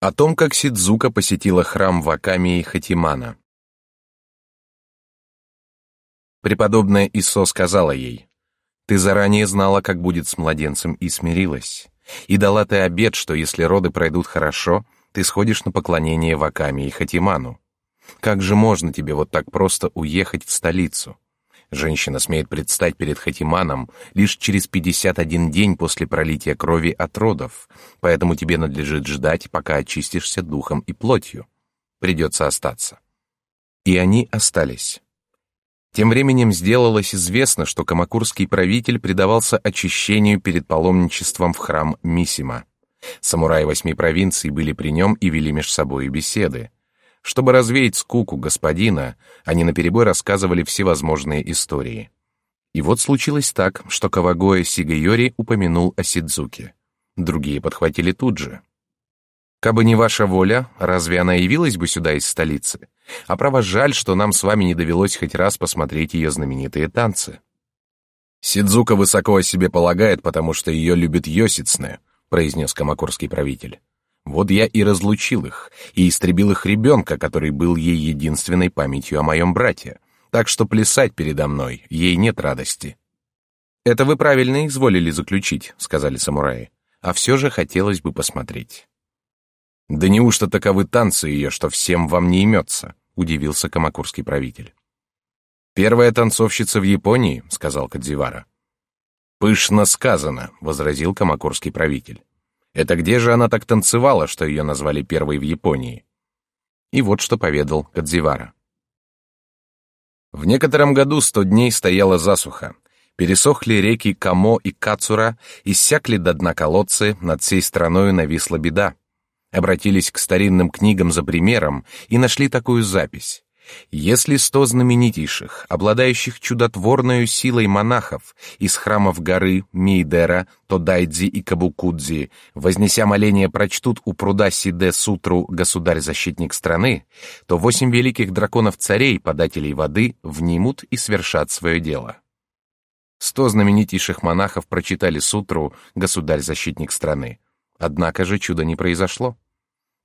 О том, как Сидзука посетила храм Вакамии Хатимана. Преподобная Исо сказала ей, «Ты заранее знала, как будет с младенцем, и смирилась. И дала ты обет, что если роды пройдут хорошо, ты сходишь на поклонение Вакамии Хатиману. Как же можно тебе вот так просто уехать в столицу? Женщина смеет предстать перед Хатиманом лишь через 51 день после пролития крови от родов, поэтому тебе надлежит ждать, пока очистишься духом и плотью. Придется остаться. И они остались. Тем временем сделалось известно, что камакурский правитель предавался очищению перед паломничеством в храм Мисима. Самураи восьми провинций были при нем и вели меж собой беседы. Чтобы развеять скуку господина, они наперебой рассказывали всевозможные истории. И вот случилось так, что Кавагоэ Сигайори упомянул о Сидзуке. Другие подхватили тут же. «Кабы не ваша воля, разве она явилась бы сюда из столицы? А право жаль, что нам с вами не довелось хоть раз посмотреть ее знаменитые танцы». «Сидзука высоко о себе полагает, потому что ее любит Йосицне», произнес камакорский правитель. Вот я и разлучил их, и истребил их ребенка, который был ей единственной памятью о моем брате. Так что плясать передо мной ей нет радости. «Это вы правильно изволили заключить», — сказали самураи. «А все же хотелось бы посмотреть». «Да неужто таковы танцы ее, что всем вам не имется?» — удивился камакурский правитель. «Первая танцовщица в Японии», — сказал Кадзивара. «Пышно сказано», — возразил камакурский правитель. Это где же она так танцевала, что ее назвали первой в Японии? И вот что поведал Кадзивара. В некотором году сто дней стояла засуха. Пересохли реки Камо и Кацура, иссякли до дна колодцы, над всей страною нависла беда. Обратились к старинным книгам за примером и нашли такую запись. Если сто знаменитейших, обладающих чудотворной силой монахов из храмов горы Мейдера, Тодайдзи и Кабукудзи, вознеся моление, прочтут у пруда Сиде сутру «Государь-защитник страны», то восемь великих драконов-царей, подателей воды, внимут и свершат свое дело. Сто знаменитейших монахов прочитали сутру «Государь-защитник страны». Однако же чудо не произошло.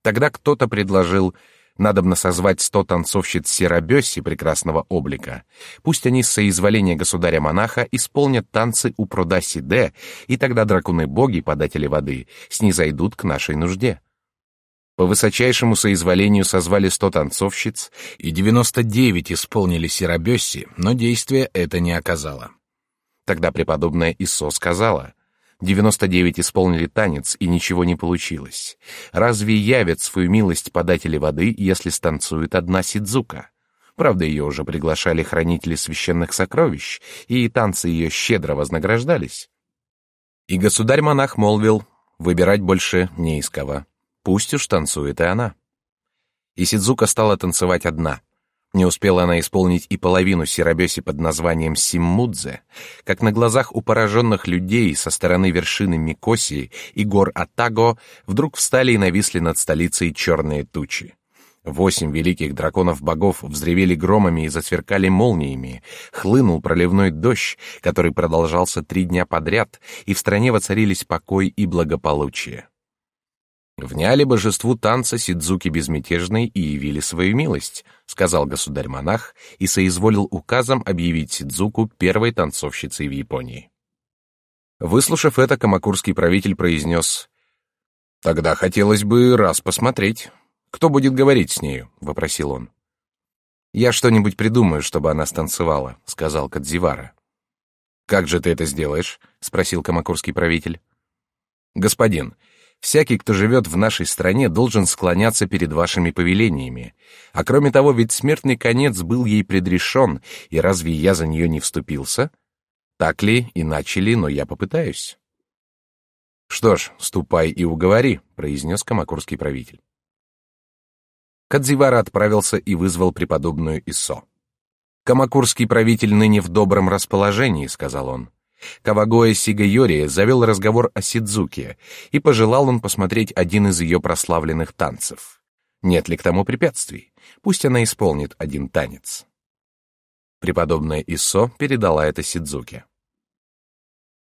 Тогда кто-то предложил Надобно созвать сто танцовщиц Серабёси прекрасного облика. Пусть они с соизволения государя-монаха исполнят танцы у пруда Сиде, и тогда драконы-боги, податели воды, снизойдут к нашей нужде. По высочайшему соизволению созвали сто танцовщиц, и девяносто девять исполнили Серабёси, но действия это не оказало. Тогда преподобная Исо сказала, 99 исполнили танец, и ничего не получилось. Разве явят свою милость податели воды, если станцует одна Сидзука? Правда, ее уже приглашали хранители священных сокровищ, и танцы ее щедро вознаграждались. И государь-монах молвил, выбирать больше не из кого. Пусть уж танцует и она. И Сидзука стала танцевать одна — не успела она исполнить и половину сиробеси под названием Симмудзе, как на глазах у пораженных людей со стороны вершины Микоси и гор Атаго вдруг встали и нависли над столицей черные тучи. Восемь великих драконов-богов взревели громами и засверкали молниями, хлынул проливной дождь, который продолжался три дня подряд, и в стране воцарились покой и благополучие. «Вняли божеству танца Сидзуки Безмятежной и явили свою милость», — сказал государь-монах и соизволил указом объявить Сидзуку первой танцовщицей в Японии. Выслушав это, камакурский правитель произнес «Тогда хотелось бы раз посмотреть. Кто будет говорить с нею?» — вопросил он. «Я что-нибудь придумаю, чтобы она станцевала», — сказал Кадзивара. «Как же ты это сделаешь?» — спросил камакурский правитель. «Господин, Всякий, кто живет в нашей стране, должен склоняться перед вашими повелениями. А кроме того, ведь смертный конец был ей предрешен, и разве я за нее не вступился? Так ли, иначе ли, но я попытаюсь. Что ж, ступай и уговори, произнес камакурский правитель. Кадзивара отправился и вызвал преподобную Исо. Камакурский правитель ныне в добром расположении, сказал он. Кавагоэ Сигайори завел разговор о Сидзуке, и пожелал он посмотреть один из ее прославленных танцев. Нет ли к тому препятствий? Пусть она исполнит один танец. Преподобная Исо передала это Сидзуке.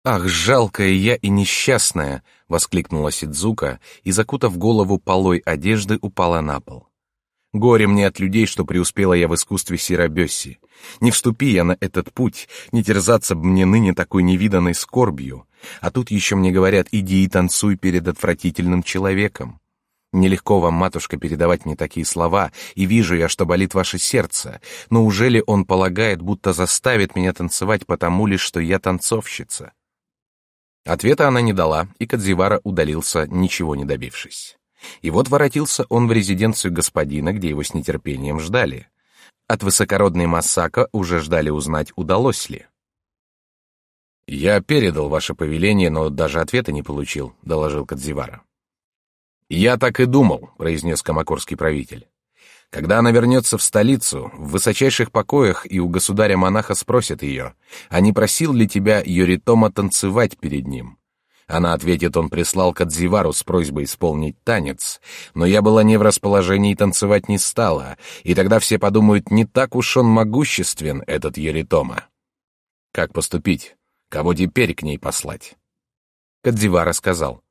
«Ах, жалкая я и несчастная!» — воскликнула Сидзука и, закутав голову полой одежды, упала на пол. «Горе мне от людей, что преуспела я в искусстве сиробёси. Не вступи я на этот путь, не терзаться бы мне ныне такой невиданной скорбью. А тут еще мне говорят, иди и танцуй перед отвратительным человеком. Нелегко вам, матушка, передавать мне такие слова, и вижу я, что болит ваше сердце. Но уже ли он полагает, будто заставит меня танцевать потому лишь, что я танцовщица?» Ответа она не дала, и Кадзивара удалился, ничего не добившись. И вот воротился он в резиденцию господина, где его с нетерпением ждали. От высокородной Масака уже ждали узнать, удалось ли. «Я передал ваше повеление, но даже ответа не получил», — доложил Кадзивара. «Я так и думал», — произнес камакорский правитель. Когда она вернется в столицу, в высочайших покоях и у государя-монаха спросят ее, а не просил ли тебя Йоритома танцевать перед ним? Она ответит, он прислал Кадзивару с просьбой исполнить танец, но я была не в расположении танцевать не стала, и тогда все подумают, не так уж он могуществен, этот Йоритома. Как поступить? Кого теперь к ней послать? Кадзивара сказал.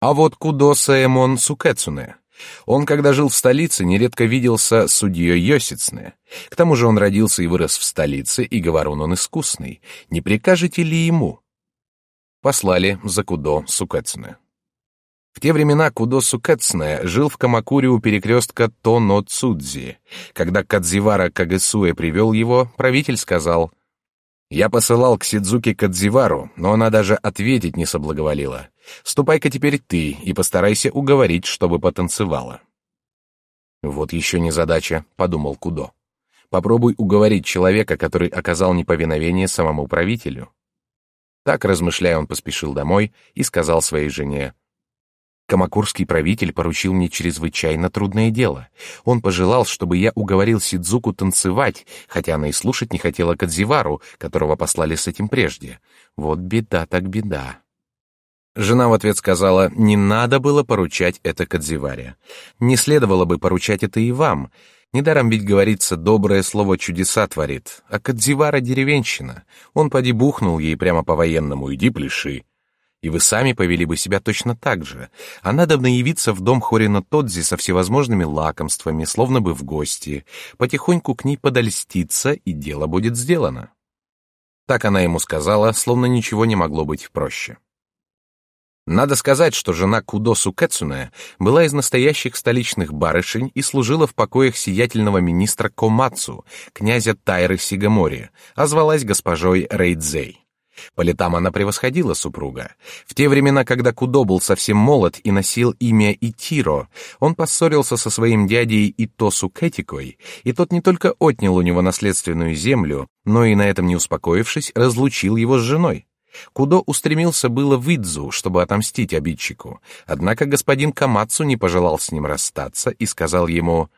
А вот Кудоса Эмон Сукэцуне. Он, когда жил в столице, нередко виделся с судьей Йосицне. К тому же он родился и вырос в столице, и говорун он искусный. Не прикажете ли ему? Послали за Кудо Сукэцне. В те времена Кудо Сукэцне жил в Камакуре у перекрестка Тоно-Цудзи. Когда Кадзивара Кагесуэ привел его, правитель сказал, «Я посылал к Сидзуке Кадзивару, но она даже ответить не соблаговолила. Ступай-ка теперь ты и постарайся уговорить, чтобы потанцевала. Вот еще не задача, подумал Кудо. Попробуй уговорить человека, который оказал неповиновение самому правителю. Так, размышляя, он поспешил домой и сказал своей жене, Камакурский правитель поручил мне чрезвычайно трудное дело. Он пожелал, чтобы я уговорил Сидзуку танцевать, хотя она и слушать не хотела Кадзивару, которого послали с этим прежде. Вот беда так беда. Жена в ответ сказала, не надо было поручать это Кадзиваре. Не следовало бы поручать это и вам. Недаром ведь говорится, доброе слово чудеса творит. А Кадзивара деревенщина. Он поди бухнул ей прямо по-военному, иди пляши. И вы сами повели бы себя точно так же. А надо бы явиться в дом Хорина Тодзи со всевозможными лакомствами, словно бы в гости, потихоньку к ней подольститься, и дело будет сделано. Так она ему сказала, словно ничего не могло быть проще. Надо сказать, что жена Кудосу Кэцуне была из настоящих столичных барышень и служила в покоях сиятельного министра Комацу, князя Тайры Сигамори, а звалась госпожой Рейдзей. По летам она превосходила супруга. В те времена, когда Кудо был совсем молод и носил имя Итиро, он поссорился со своим дядей Итосу Кэтикой, и тот не только отнял у него наследственную землю, но и на этом не успокоившись, разлучил его с женой. Кудо устремился было в Идзу, чтобы отомстить обидчику, однако господин Камацу не пожелал с ним расстаться и сказал ему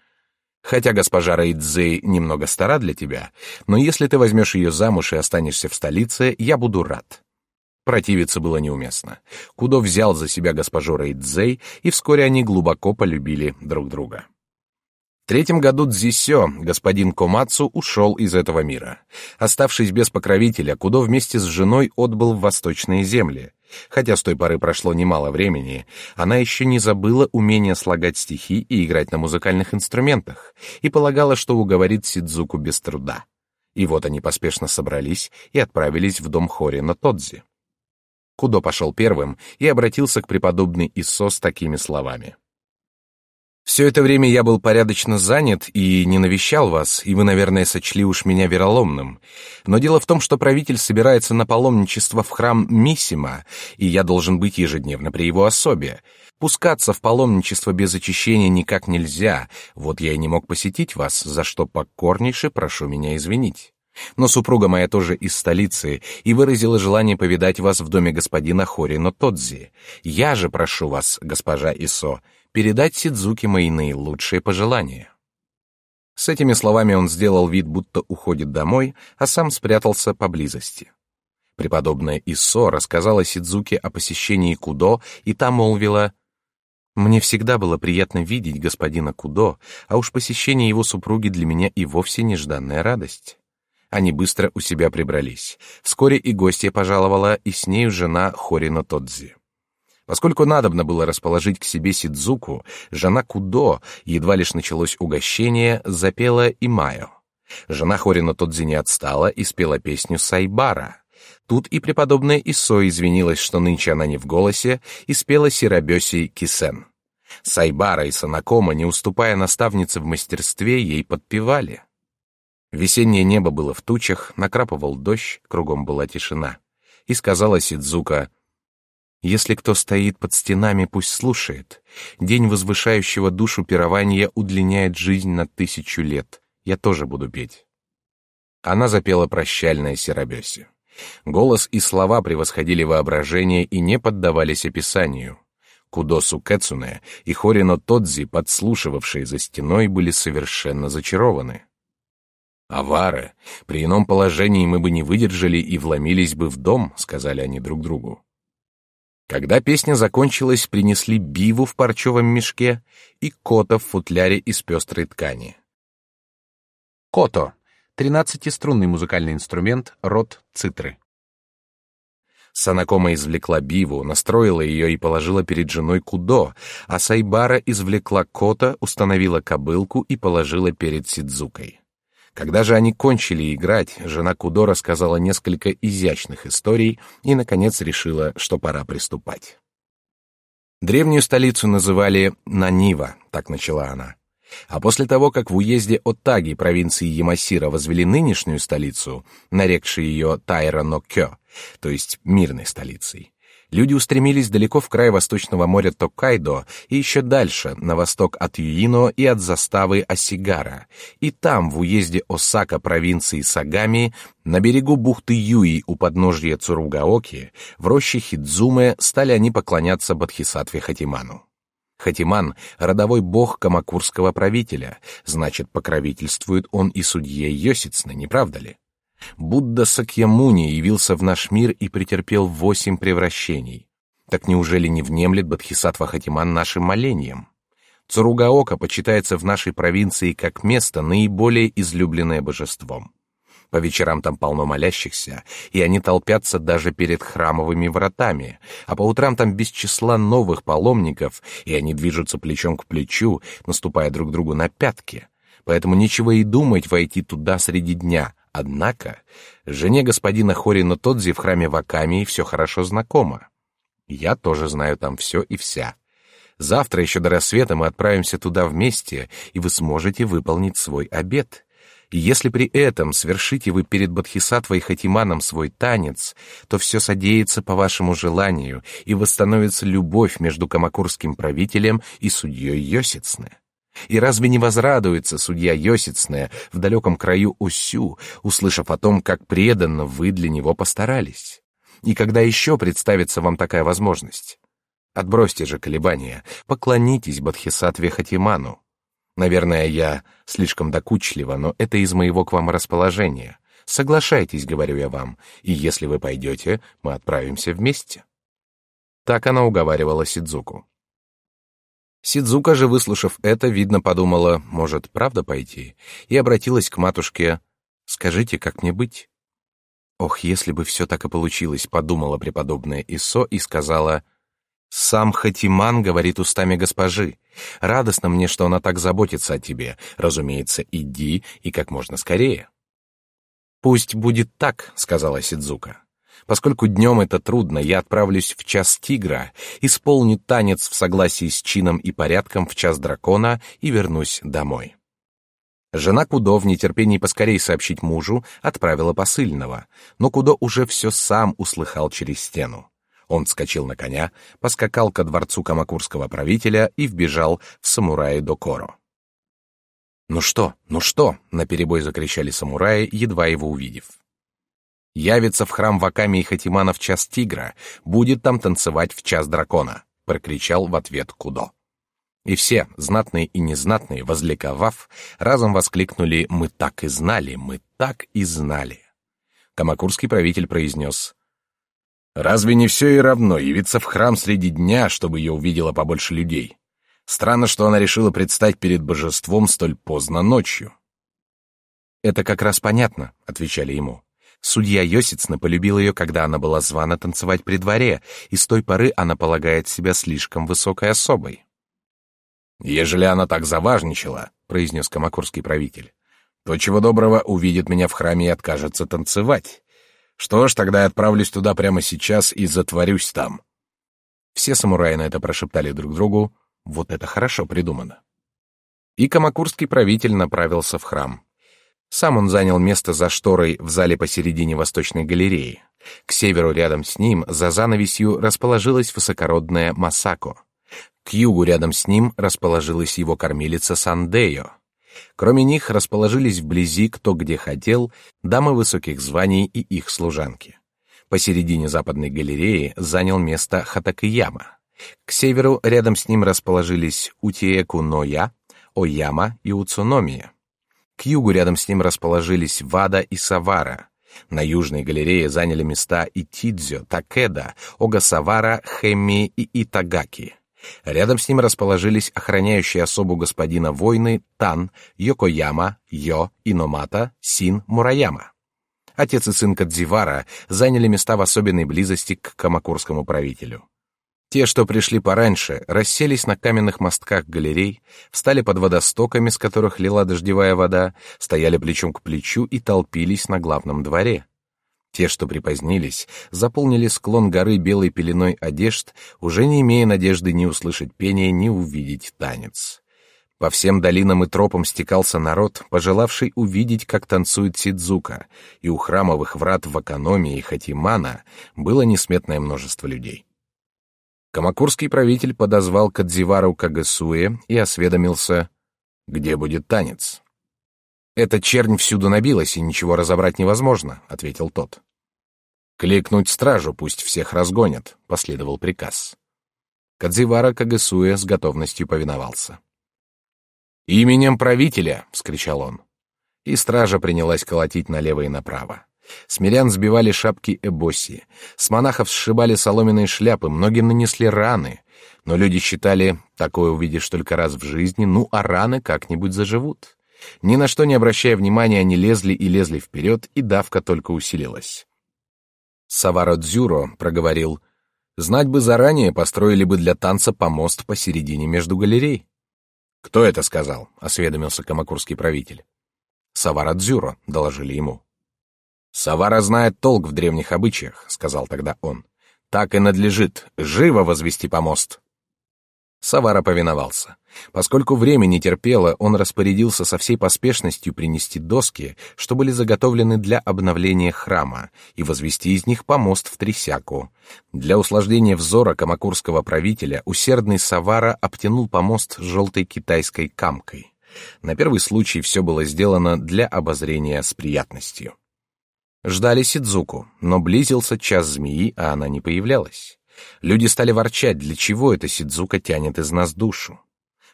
«Хотя госпожа Рейдзей немного стара для тебя, но если ты возьмешь ее замуж и останешься в столице, я буду рад». Противиться было неуместно. Кудо взял за себя госпожу Рейдзей, и вскоре они глубоко полюбили друг друга. В третьем году Дзисё, господин Комацу, ушел из этого мира. Оставшись без покровителя, Кудо вместе с женой отбыл в восточные земли. Хотя с той поры прошло немало времени, она еще не забыла умение слагать стихи и играть на музыкальных инструментах, и полагала, что уговорит Сидзуку без труда. И вот они поспешно собрались и отправились в дом Хори на Тодзи. Кудо пошел первым и обратился к преподобной Исо с такими словами. Все это время я был порядочно занят и не навещал вас, и вы, наверное, сочли уж меня вероломным. Но дело в том, что правитель собирается на паломничество в храм Миссима, и я должен быть ежедневно при его особе. Пускаться в паломничество без очищения никак нельзя, вот я и не мог посетить вас, за что покорнейше прошу меня извинить. Но супруга моя тоже из столицы и выразила желание повидать вас в доме господина Хорино Тодзи. Я же прошу вас, госпожа Исо, передать Сидзуке мои наилучшие пожелания. С этими словами он сделал вид, будто уходит домой, а сам спрятался поблизости. Преподобная Исо рассказала Сидзуке о посещении Кудо, и та молвила: "Мне всегда было приятно видеть господина Кудо, а уж посещение его супруги для меня и вовсе нежданная радость". Они быстро у себя прибрались. Вскоре и гостья пожаловала, и с нею жена Хорино Тодзи. Поскольку надобно было расположить к себе Сидзуку, жена Кудо, едва лишь началось угощение, запела и Майо. Жена Хорино Тодзи не отстала и спела песню Сайбара. Тут и преподобная Исо извинилась, что нынче она не в голосе, и спела Сирабёси Кисен. Сайбара и Санакома, не уступая наставнице в мастерстве, ей подпевали. Весеннее небо было в тучах, накрапывал дождь, кругом была тишина. И сказала Сидзука, «Если кто стоит под стенами, пусть слушает. День возвышающего душу пирования удлиняет жизнь на тысячу лет. Я тоже буду петь». Она запела прощальное Сирабёсе. Голос и слова превосходили воображение и не поддавались описанию. Кудосу Кэцуне и Хорино Тодзи, подслушивавшие за стеной, были совершенно зачарованы. «Авары, при ином положении мы бы не выдержали и вломились бы в дом», — сказали они друг другу. Когда песня закончилась, принесли биву в парчевом мешке и кота в футляре из пестрой ткани. Кото — тринадцатиструнный музыкальный инструмент, род цитры. Санакома извлекла биву, настроила ее и положила перед женой Кудо, а Сайбара извлекла кота, установила кобылку и положила перед Сидзукой. Когда же они кончили играть, жена Кудо рассказала несколько изящных историй и, наконец, решила, что пора приступать. Древнюю столицу называли Нанива, так начала она. А после того, как в уезде Оттаги провинции Ямасира возвели нынешнюю столицу, нарекшие ее Тайра-но-Кё, то есть мирной столицей, люди устремились далеко в край восточного моря Токайдо и еще дальше, на восток от Юино и от заставы Осигара, и там, в уезде Осака провинции Сагами, на берегу бухты Юи у подножья Цуругаоки, в роще Хидзуме стали они поклоняться Бодхисаттве Хатиману. Хатиман — родовой бог камакурского правителя, значит, покровительствует он и судье Йосицны, не правда ли? Будда Сакьямуни явился в наш мир и претерпел восемь превращений. Так неужели не внемлет Бодхисаттва Хатиман нашим молением? Цуругаока почитается в нашей провинции как место, наиболее излюбленное божеством. По вечерам там полно молящихся, и они толпятся даже перед храмовыми вратами, а по утрам там без числа новых паломников, и они движутся плечом к плечу, наступая друг другу на пятки. Поэтому ничего и думать войти туда среди дня. Однако жене господина Хорино Тодзи в храме Вакамии все хорошо знакомо. Я тоже знаю там все и вся. Завтра еще до рассвета мы отправимся туда вместе, и вы сможете выполнить свой обет. И если при этом свершите вы перед Бодхисаттвой Хатиманом свой танец, то все содеется по вашему желанию, и восстановится любовь между камакурским правителем и судьей Йосицне. И разве не возрадуется судья Йосицне в далеком краю Усю, услышав о том, как преданно вы для него постарались? И когда еще представится вам такая возможность? Отбросьте же колебания, поклонитесь Бодхисаттве Хатиману. Наверное, я слишком докучлива, но это из моего к вам расположения. Соглашайтесь, говорю я вам, и если вы пойдете, мы отправимся вместе. Так она уговаривала Сидзуку. Сидзука же, выслушав это, видно, подумала, может, правда пойти, и обратилась к матушке: "Скажите, как мне быть?" Ох, если бы все так и получилось, подумала преподобная Исо и сказала: сам Хатиман говорит устами госпожи. Радостно мне, что она так заботится о тебе. Разумеется, иди и как можно скорее. Пусть будет так, сказала Сидзука. Поскольку днем это трудно, я отправлюсь в час тигра, исполню танец в согласии с чином и порядком в час дракона и вернусь домой. Жена Кудо в нетерпении поскорей сообщить мужу отправила посыльного, но Кудо уже все сам услыхал через стену. Он вскочил на коня, поскакал ко дворцу камакурского правителя и вбежал в самураи Докоро. «Ну что, ну что?» — наперебой закричали самураи, едва его увидев. «Явится в храм Ваками и Хатимана в час тигра, будет там танцевать в час дракона», — прокричал в ответ Кудо. И все, знатные и незнатные, возликовав, разом воскликнули «Мы так и знали, мы так и знали». Камакурский правитель произнес Разве не все и равно явиться в храм среди дня, чтобы ее увидело побольше людей? Странно, что она решила предстать перед божеством столь поздно ночью. «Это как раз понятно», — отвечали ему. Судья Йосицна полюбил ее, когда она была звана танцевать при дворе, и с той поры она полагает себя слишком высокой особой. «Ежели она так заважничала», — произнес камакурский правитель, «то чего доброго увидит меня в храме и откажется танцевать. Что ж, тогда я отправлюсь туда прямо сейчас и затворюсь там». Все самураи на это прошептали друг другу, «Вот это хорошо придумано». И камакурский правитель направился в храм. Сам он занял место за шторой в зале посередине восточной галереи. К северу рядом с ним, за занавесью, расположилась высокородная Масако. К югу рядом с ним расположилась его кормилица Сандео. Кроме них расположились вблизи, кто где хотел, дамы высоких званий и их служанки. Посередине западной галереи занял место Хатакияма. К северу рядом с ним расположились Утиеку Ноя, Ояма и Уцуномия. К югу рядом с ним расположились Вада и Савара. На южной галерее заняли места Итидзё, Такеда, Огасавара, Хэми и Итагаки. Рядом с ним расположились охраняющие особу господина войны Тан, Йокояма, Йо, Иномата, Син, Мураяма. Отец и сын Кадзивара заняли места в особенной близости к камакурскому правителю. Те, что пришли пораньше, расселись на каменных мостках галерей, встали под водостоками, с которых лила дождевая вода, стояли плечом к плечу и толпились на главном дворе. Те, что припозднились, заполнили склон горы белой пеленой одежд, уже не имея надежды ни услышать пение, ни увидеть танец. По всем долинам и тропам стекался народ, пожелавший увидеть, как танцует Сидзука, и у храмовых врат в Акономии и Хатимана было несметное множество людей. Камакурский правитель подозвал Кадзивару Кагасуэ и осведомился, где будет танец. «Эта чернь всюду набилась, и ничего разобрать невозможно», — ответил тот. «Кликнуть стражу, пусть всех разгонят», — последовал приказ. Кадзивара Кагасуэ с готовностью повиновался. «Именем правителя!» — вскричал он. И стража принялась колотить налево и направо. Смирян сбивали шапки эбоси, с монахов сшибали соломенные шляпы, многим нанесли раны. Но люди считали, такое увидишь только раз в жизни, ну а раны как-нибудь заживут. Ни на что не обращая внимания, они лезли и лезли вперед, и давка только усилилась. Саваро Дзюро проговорил, «Знать бы заранее, построили бы для танца помост посередине между галерей». «Кто это сказал?» — осведомился камакурский правитель. «Саваро Дзюро», — доложили ему. «Савара знает толк в древних обычаях», — сказал тогда он. «Так и надлежит. Живо возвести помост». Савара повиновался. Поскольку время не терпело, он распорядился со всей поспешностью принести доски, что были заготовлены для обновления храма, и возвести из них помост в Трясяку. Для усложнения взора камакурского правителя усердный Савара обтянул помост желтой китайской камкой. На первый случай все было сделано для обозрения с приятностью. Ждали Сидзуку, но близился час змеи, а она не появлялась. Люди стали ворчать, для чего эта Сидзука тянет из нас душу.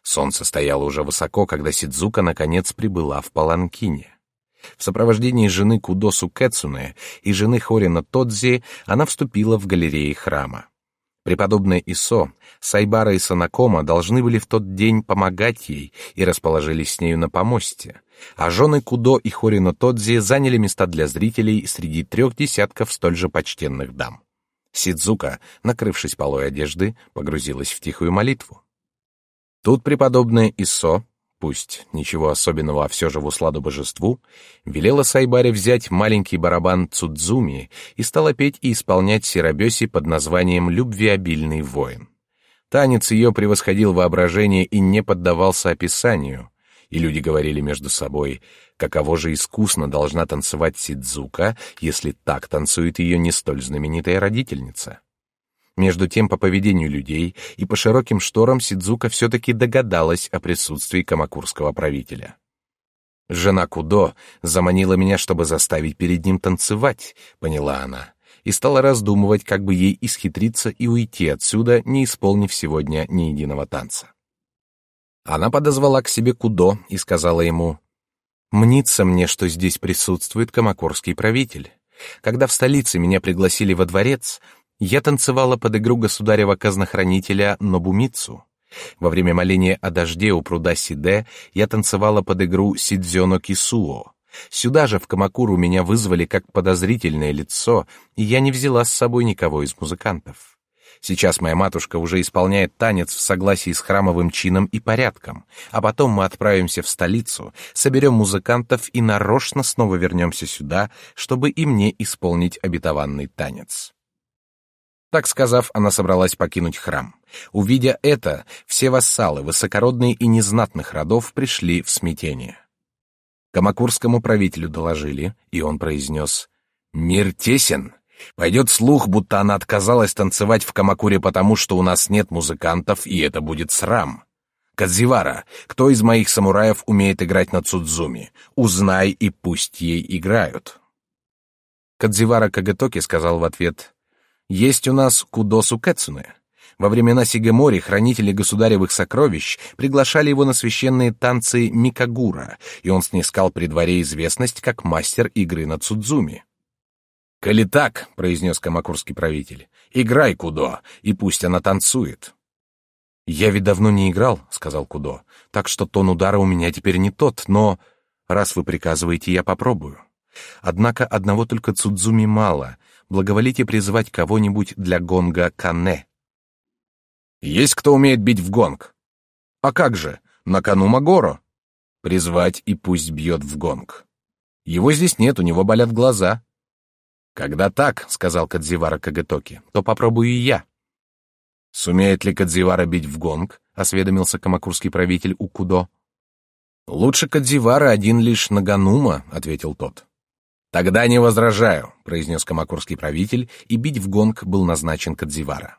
Солнце стояло уже высоко, когда Сидзука наконец прибыла в Паланкине. В сопровождении жены Кудосу Кэцуне и жены Хорина Тодзи она вступила в галереи храма. Преподобные Исо, Сайбара и Санакома должны были в тот день помогать ей и расположились с нею на помосте, а жены Кудо и Хорино Тодзи заняли места для зрителей среди трех десятков столь же почтенных дам. Сидзука, накрывшись полой одежды, погрузилась в тихую молитву. Тут преподобная Исо, пусть ничего особенного, а все же в усладу божеству, велела Сайбаре взять маленький барабан Цудзуми и стала петь и исполнять сиробеси под названием «Любвеобильный воин». Танец ее превосходил воображение и не поддавался описанию, и люди говорили между собой, каково же искусно должна танцевать Сидзука, если так танцует ее не столь знаменитая родительница. Между тем, по поведению людей и по широким шторам Сидзука все-таки догадалась о присутствии камакурского правителя. «Жена Кудо заманила меня, чтобы заставить перед ним танцевать», — поняла она, и стала раздумывать, как бы ей исхитриться и уйти отсюда, не исполнив сегодня ни единого танца. Она подозвала к себе Кудо и сказала ему, «Мнится мне, что здесь присутствует камакорский правитель. Когда в столице меня пригласили во дворец, я танцевала под игру государева казнохранителя Нобумицу. Во время моления о дожде у пруда Сиде я танцевала под игру Сидзёно Кисуо, Сюда же, в Камакуру, меня вызвали как подозрительное лицо, и я не взяла с собой никого из музыкантов. Сейчас моя матушка уже исполняет танец в согласии с храмовым чином и порядком, а потом мы отправимся в столицу, соберем музыкантов и нарочно снова вернемся сюда, чтобы и мне исполнить обетованный танец. Так сказав, она собралась покинуть храм. Увидя это, все вассалы, высокородные и незнатных родов, пришли в смятение. Камакурскому правителю доложили, и он произнес «Мир тесен, Пойдет слух, будто она отказалась танцевать в Камакуре потому, что у нас нет музыкантов, и это будет срам. Кадзивара, кто из моих самураев умеет играть на Цудзуми? Узнай и пусть ей играют. Кадзивара Кагатоки сказал в ответ, «Есть у нас Кудосу Кэцуне». Во времена Сигемори хранители государевых сокровищ приглашали его на священные танцы Микагура, и он снискал при дворе известность как мастер игры на Цудзуми. «Коли так», — произнес камакурский правитель, — «играй, Кудо, и пусть она танцует». «Я ведь давно не играл», — сказал Кудо, — «так что тон удара у меня теперь не тот, но, раз вы приказываете, я попробую. Однако одного только Цудзуми мало, благоволите призывать кого-нибудь для гонга Кане». «Есть кто умеет бить в гонг?» «А как же, на кону Магоро?» «Призвать и пусть бьет в гонг». «Его здесь нет, у него болят глаза». «Когда так, — сказал Кадзивара Кагетоки, — то попробую и я». «Сумеет ли Кадзивара бить в гонг?» — осведомился камакурский правитель Укудо. «Лучше Кадзивара один лишь Наганума», — ответил тот. «Тогда не возражаю», — произнес камакурский правитель, и бить в гонг был назначен Кадзивара.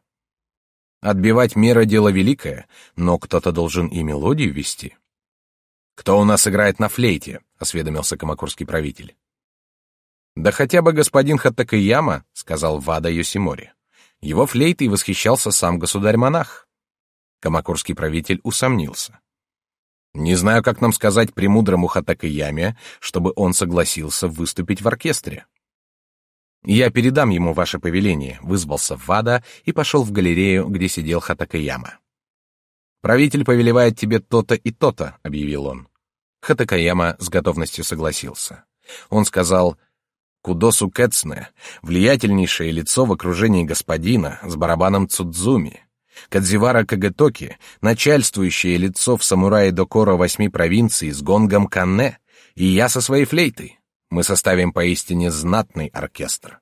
Отбивать мера — дело великое, но кто-то должен и мелодию вести. «Кто у нас играет на флейте?» — осведомился камакурский правитель. «Да хотя бы господин Хатакаяма», — сказал Вада Йосимори. Его флейтой восхищался сам государь-монах. Камакурский правитель усомнился. «Не знаю, как нам сказать премудрому Хатакаяме, чтобы он согласился выступить в оркестре». «Я передам ему ваше повеление», — вызвался Вада и пошел в галерею, где сидел Хатакаяма. «Правитель повелевает тебе то-то и то-то», — объявил он. Хатакаяма с готовностью согласился. Он сказал, Кудосу Кэцне, влиятельнейшее лицо в окружении господина с барабаном Цудзуми. Кадзивара Кагатоки, начальствующее лицо в самурае Докоро восьми провинций с гонгом Канне, и я со своей флейтой. Мы составим поистине знатный оркестр.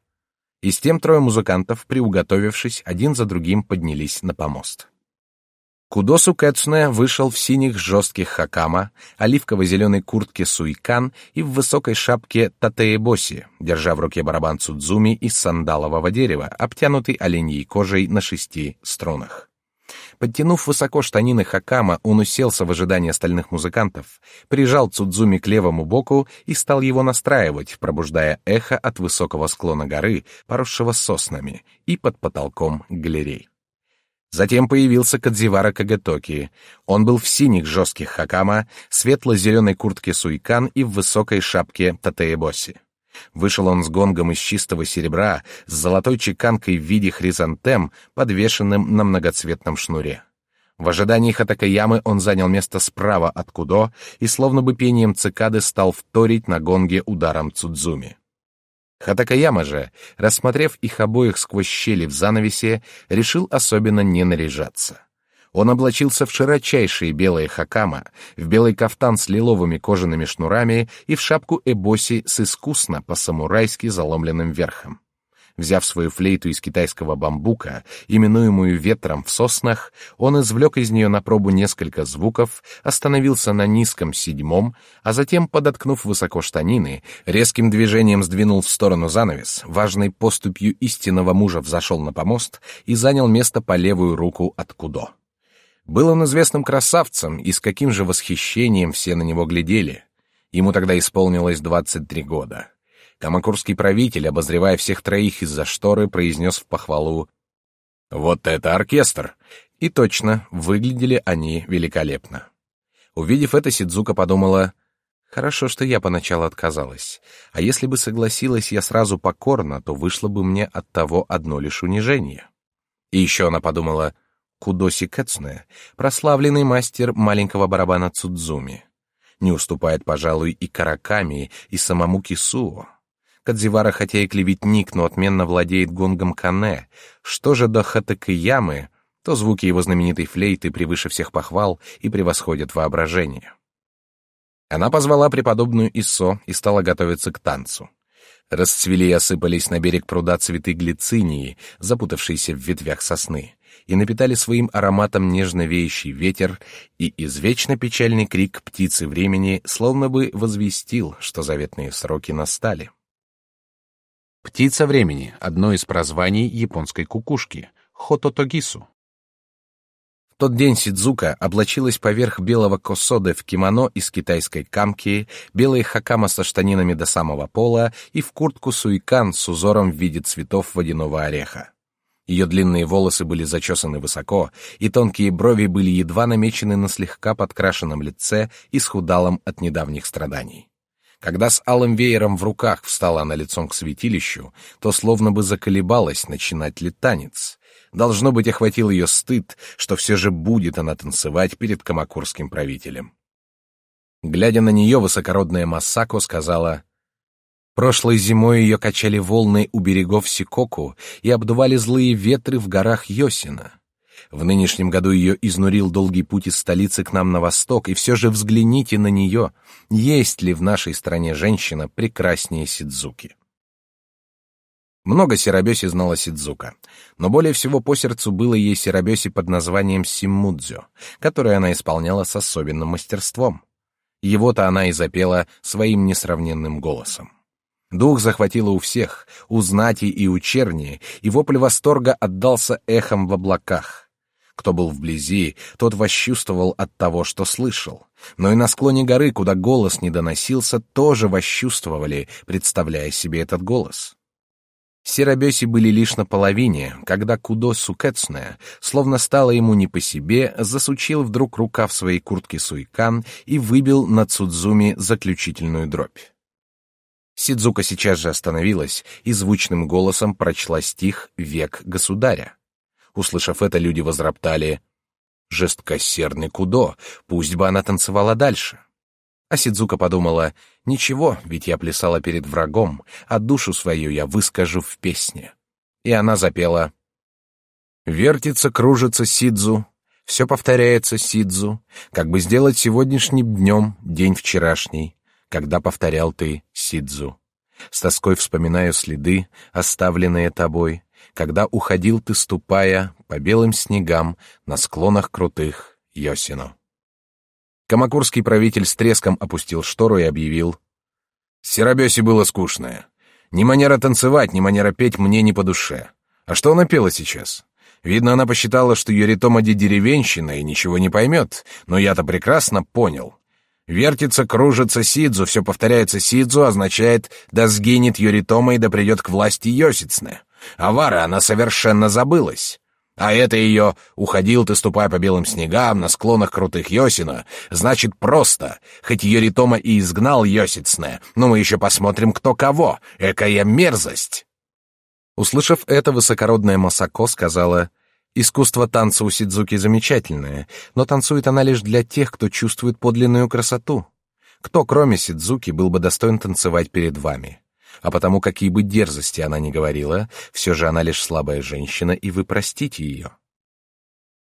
И с тем трое музыкантов, приуготовившись, один за другим поднялись на помост. Кудосу Кэцуне вышел в синих жестких хакама, оливково-зеленой куртке суйкан и в высокой шапке татеебоси, держа в руке барабан цудзуми из сандалового дерева, обтянутый оленьей кожей на шести струнах. Подтянув высоко штанины хакама, он уселся в ожидании остальных музыкантов, прижал цудзуми к левому боку и стал его настраивать, пробуждая эхо от высокого склона горы, поросшего соснами, и под потолком галерей. Затем появился Кадзивара Кагатоки. Он был в синих жестких хакама, светло-зеленой куртке суйкан и в высокой шапке татеебоси. Вышел он с гонгом из чистого серебра, с золотой чеканкой в виде хризантем, подвешенным на многоцветном шнуре. В ожидании Хатакаямы он занял место справа от Кудо и словно бы пением цикады стал вторить на гонге ударом Цудзуми. Хатакаяма же, рассмотрев их обоих сквозь щели в занавесе, решил особенно не наряжаться. Он облачился в широчайшие белые хакама, в белый кафтан с лиловыми кожаными шнурами и в шапку эбоси с искусно по-самурайски заломленным верхом. Взяв свою флейту из китайского бамбука, именуемую ветром в соснах, он извлек из нее на пробу несколько звуков, остановился на низком седьмом, а затем, подоткнув высоко штанины, резким движением сдвинул в сторону занавес, важной поступью истинного мужа взошел на помост и занял место по левую руку от Кудо. Был он известным красавцем, и с каким же восхищением все на него глядели. Ему тогда исполнилось двадцать три года. Камакурский правитель, обозревая всех троих из-за шторы, произнес в похвалу «Вот это оркестр!» И точно, выглядели они великолепно. Увидев это, Сидзука подумала «Хорошо, что я поначалу отказалась. А если бы согласилась я сразу покорно, то вышло бы мне от того одно лишь унижение». И еще она подумала «Кудоси Кэцуне, прославленный мастер маленького барабана Цудзуми». Не уступает, пожалуй, и Караками, и самому Кисуо. Кадзивара хотя и клеветник, но отменно владеет гонгом кане. Что же до Хатакиямы, то звуки его знаменитой флейты превыше всех похвал и превосходят воображение. Она позвала преподобную Исо и стала готовиться к танцу. Расцвели и осыпались на берег пруда цветы глицинии, запутавшиеся в ветвях сосны, и напитали своим ароматом нежно веющий ветер, и извечно печальный крик птицы времени словно бы возвестил, что заветные сроки настали. Птица времени — одно из прозваний японской кукушки — хототогису тот день Сидзука облачилась поверх белого косоды в кимоно из китайской камки, белые хакама со штанинами до самого пола и в куртку суикан с узором в виде цветов водяного ореха. Ее длинные волосы были зачесаны высоко, и тонкие брови были едва намечены на слегка подкрашенном лице и схудалом от недавних страданий. Когда с алым веером в руках встала она лицом к святилищу, то словно бы заколебалась, начинать ли танец. Должно быть, охватил ее стыд, что все же будет она танцевать перед камакурским правителем. Глядя на нее, высокородная Масако сказала, «Прошлой зимой ее качали волны у берегов Сикоку и обдували злые ветры в горах Йосина. В нынешнем году ее изнурил долгий путь из столицы к нам на восток, и все же взгляните на нее, есть ли в нашей стране женщина прекраснее Сидзуки?» Много сиробёси знала Сидзука, но более всего по сердцу было ей сиробёси под названием симмудзё, которое она исполняла с особенным мастерством. Его-то она и запела своим несравненным голосом. Дух захватило у всех, у знати и у черни, и вопль восторга отдался эхом в облаках. Кто был вблизи, тот восчувствовал от того, что слышал. Но и на склоне горы, куда голос не доносился, тоже восчувствовали, представляя себе этот голос. Серобеси были лишь наполовине, когда Кудо Сукэцне, словно стало ему не по себе, засучил вдруг рукав своей куртки Суйкан и выбил на Цудзуми заключительную дробь. Сидзука сейчас же остановилась и звучным голосом прочла стих «Век государя». Услышав это, люди возроптали «Жесткосердный Кудо, пусть бы она танцевала дальше». А Сидзука подумала, ничего, ведь я плясала перед врагом, а душу свою я выскажу в песне. И она запела «Вертится, кружится Сидзу, все повторяется Сидзу, как бы сделать сегодняшним днем день вчерашний, когда повторял ты Сидзу. С тоской вспоминаю следы, оставленные тобой, когда уходил ты, ступая по белым снегам на склонах крутых Йосино. Камакурский правитель с треском опустил штору и объявил. «Серобёсе было скучное. Ни манера танцевать, ни манера петь мне не по душе. А что она пела сейчас? Видно, она посчитала, что Юритомади деревенщина и ничего не поймет, но я-то прекрасно понял. Вертится, кружится Сидзу, все повторяется Сидзу, означает «да сгинет Юритома и да придет к власти Йосицне». А Вара она совершенно забылась. А это ее «уходил ты, ступая по белым снегам, на склонах крутых Йосина» значит просто, хоть Йоритома и изгнал Йосицне, но мы еще посмотрим, кто кого. Экая мерзость!» Услышав это, высокородная Масако сказала, «Искусство танца у Сидзуки замечательное, но танцует она лишь для тех, кто чувствует подлинную красоту. Кто, кроме Сидзуки, был бы достоин танцевать перед вами? А потому какие бы дерзости она ни говорила, все же она лишь слабая женщина, и вы простите ее.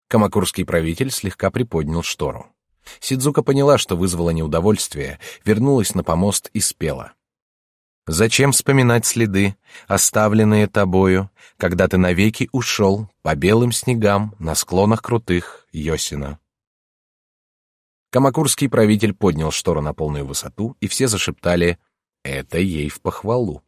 Камакурский правитель слегка приподнял штору. Сидзука поняла, что вызвало неудовольствие, вернулась на помост и спела. «Зачем вспоминать следы, оставленные тобою, когда ты навеки ушел по белым снегам на склонах крутых Йосина?» Камакурский правитель поднял штору на полную высоту, и все зашептали это ей в похвалу.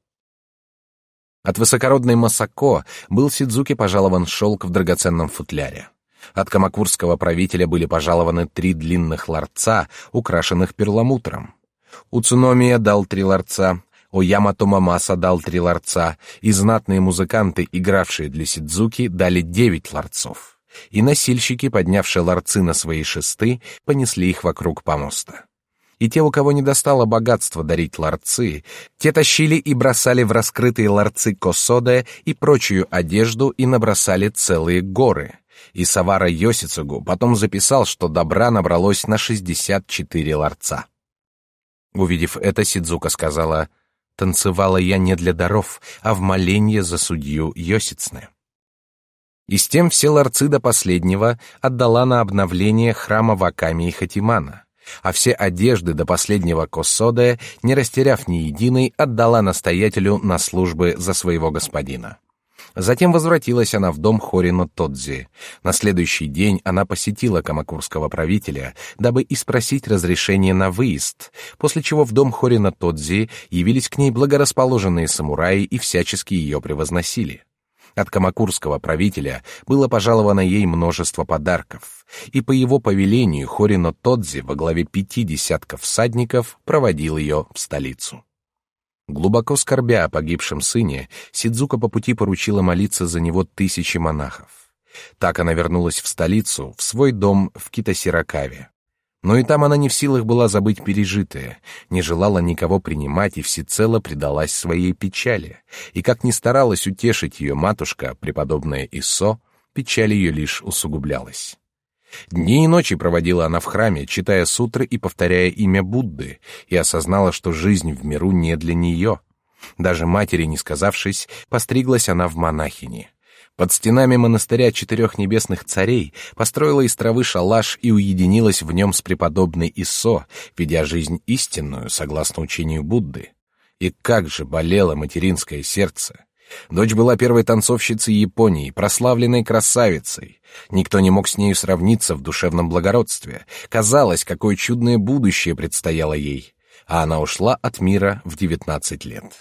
От высокородной Масако был Сидзуки пожалован шелк в драгоценном футляре. От камакурского правителя были пожалованы три длинных ларца, украшенных перламутром. Уцуномия дал три ларца, Ояма Томамаса дал три ларца, и знатные музыканты, игравшие для Сидзуки, дали девять ларцов. И носильщики, поднявшие ларцы на свои шесты, понесли их вокруг помоста и те, у кого не достало богатства дарить ларцы, те тащили и бросали в раскрытые ларцы косоде и прочую одежду и набросали целые горы. И Савара Йосицугу потом записал, что добра набралось на 64 ларца. Увидев это, Сидзука сказала, «Танцевала я не для даров, а в моленье за судью Йосицне». И с тем все ларцы до последнего отдала на обновление храма Ваками Хатимана, а все одежды до последнего Косоде, не растеряв ни единой, отдала настоятелю на службы за своего господина. Затем возвратилась она в дом Хорино Тодзи. На следующий день она посетила камакурского правителя, дабы и спросить разрешение на выезд, после чего в дом Хорино Тодзи явились к ней благорасположенные самураи и всячески ее превозносили. От камакурского правителя было пожаловано ей множество подарков, и по его повелению Хорино Тодзи во главе пяти десятков всадников проводил ее в столицу. Глубоко скорбя о погибшем сыне, Сидзука по пути поручила молиться за него тысячи монахов. Так она вернулась в столицу, в свой дом в Китасиракаве. Но и там она не в силах была забыть пережитое, не желала никого принимать и всецело предалась своей печали. И как ни старалась утешить ее матушка, преподобная Исо, печаль ее лишь усугублялась. Дни и ночи проводила она в храме, читая сутры и повторяя имя Будды, и осознала, что жизнь в миру не для нее. Даже матери не сказавшись, постриглась она в монахини. Под стенами монастыря четырех небесных царей построила из травы шалаш и уединилась в нем с преподобной Исо, ведя жизнь истинную, согласно учению Будды. И как же болело материнское сердце! Дочь была первой танцовщицей Японии, прославленной красавицей. Никто не мог с нею сравниться в душевном благородстве. Казалось, какое чудное будущее предстояло ей. А она ушла от мира в девятнадцать лет.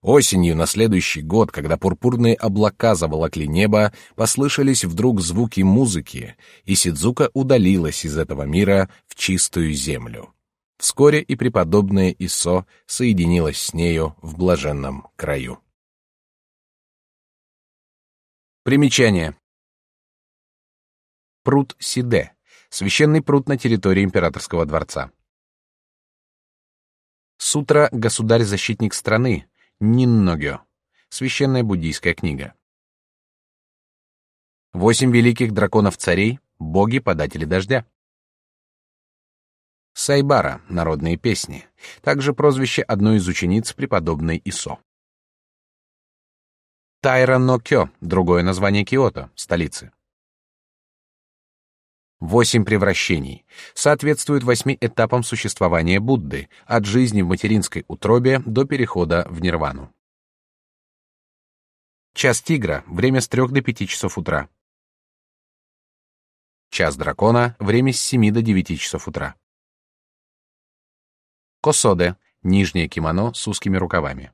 Осенью на следующий год, когда пурпурные облака заволокли небо, послышались вдруг звуки музыки, и Сидзука удалилась из этого мира в чистую землю. Вскоре и преподобная Исо соединилась с нею в блаженном краю. Примечание. Пруд Сиде. Священный пруд на территории императорского дворца. Сутра «Государь-защитник страны» Нинногё. Священная буддийская книга. Восемь великих драконов-царей — боги-податели дождя. Сайбара — народные песни. Также прозвище одной из учениц преподобной Исо. Тайра-но-кё — другое название Киото, столицы. Восемь превращений соответствуют восьми этапам существования Будды, от жизни в материнской утробе до перехода в нирвану. Час тигра — время с трех до пяти часов утра. Час дракона — время с семи до девяти часов утра. Косоде — нижнее кимоно с узкими рукавами.